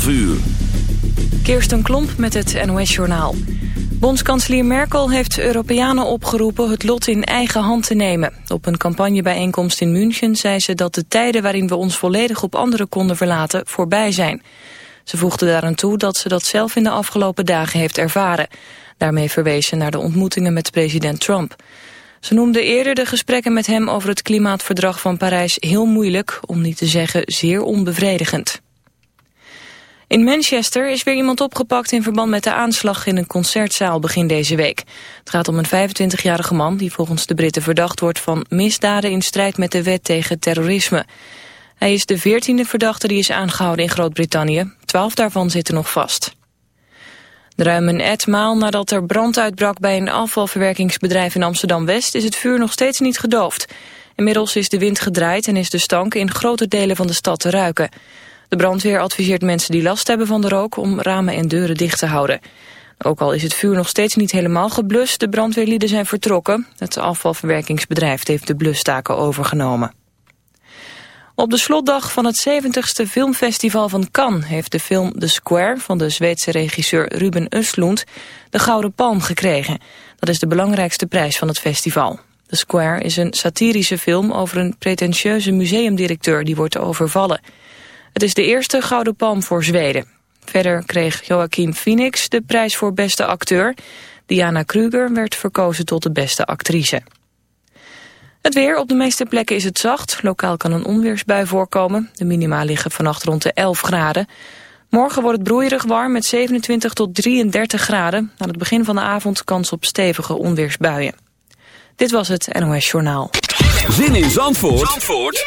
12 uur. Kirsten Klomp met het NOS-journaal. Bondskanselier Merkel heeft Europeanen opgeroepen het lot in eigen hand te nemen. Op een campagnebijeenkomst in München zei ze dat de tijden waarin we ons volledig op anderen konden verlaten voorbij zijn. Ze voegde daaraan toe dat ze dat zelf in de afgelopen dagen heeft ervaren. Daarmee verwees ze naar de ontmoetingen met president Trump. Ze noemde eerder de gesprekken met hem over het klimaatverdrag van Parijs heel moeilijk, om niet te zeggen zeer onbevredigend. In Manchester is weer iemand opgepakt in verband met de aanslag in een concertzaal begin deze week. Het gaat om een 25-jarige man die volgens de Britten verdacht wordt van misdaden in strijd met de wet tegen terrorisme. Hij is de veertiende verdachte die is aangehouden in Groot-Brittannië. Twaalf daarvan zitten nog vast. Ruim een etmaal nadat er brand uitbrak bij een afvalverwerkingsbedrijf in Amsterdam-West is het vuur nog steeds niet gedoofd. Inmiddels is de wind gedraaid en is de stank in grote delen van de stad te ruiken. De brandweer adviseert mensen die last hebben van de rook om ramen en deuren dicht te houden. Ook al is het vuur nog steeds niet helemaal geblust, de brandweerlieden zijn vertrokken. Het afvalverwerkingsbedrijf heeft de blustaken overgenomen. Op de slotdag van het 70ste filmfestival van Cannes heeft de film The Square van de Zweedse regisseur Ruben Östlund de Gouden Palm gekregen. Dat is de belangrijkste prijs van het festival. The Square is een satirische film over een pretentieuze museumdirecteur die wordt overvallen. Het is de eerste Gouden Palm voor Zweden. Verder kreeg Joaquin Phoenix de prijs voor beste acteur. Diana Kruger werd verkozen tot de beste actrice. Het weer, op de meeste plekken is het zacht. Lokaal kan een onweersbui voorkomen. De minima liggen vannacht rond de 11 graden. Morgen wordt het broeierig warm met 27 tot 33 graden. Aan het begin van de avond kans op stevige onweersbuien. Dit was het NOS Journaal. Zin in Zandvoort, Zandvoort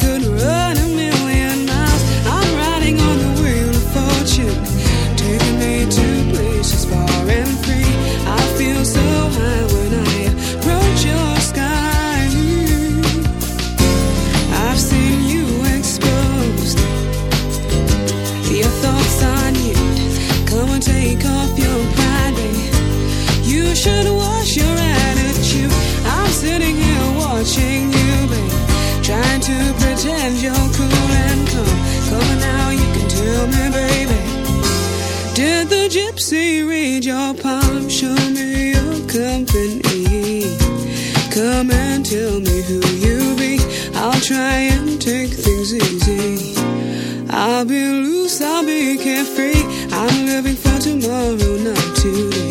should wash your attitude. I'm sitting here watching you, babe. Trying to pretend you're cool and calm. Come now, you can tell me, baby. Did the gypsy read your palm? Show me your company. Come and tell me who you be. I'll try and take things easy. I'll be loose, I'll be carefree. I'm living for tomorrow, not today.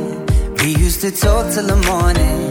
To talk till the morning,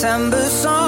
September song,